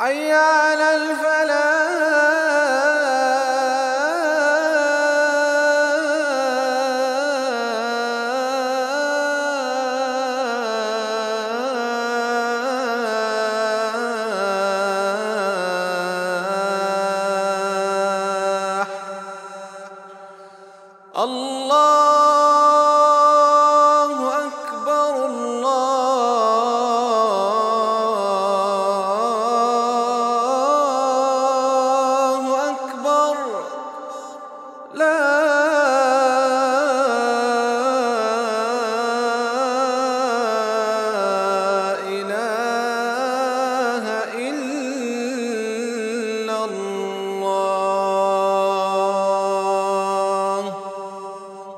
حي على الفلاح. الله